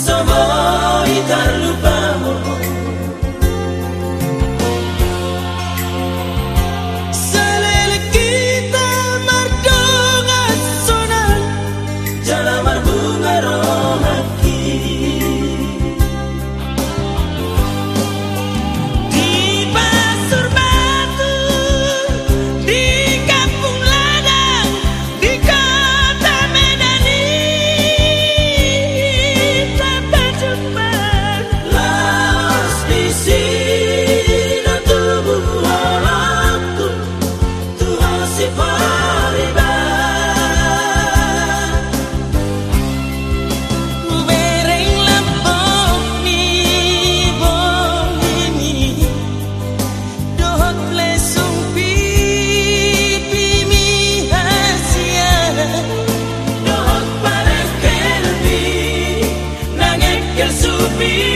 itar lupamu me.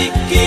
mi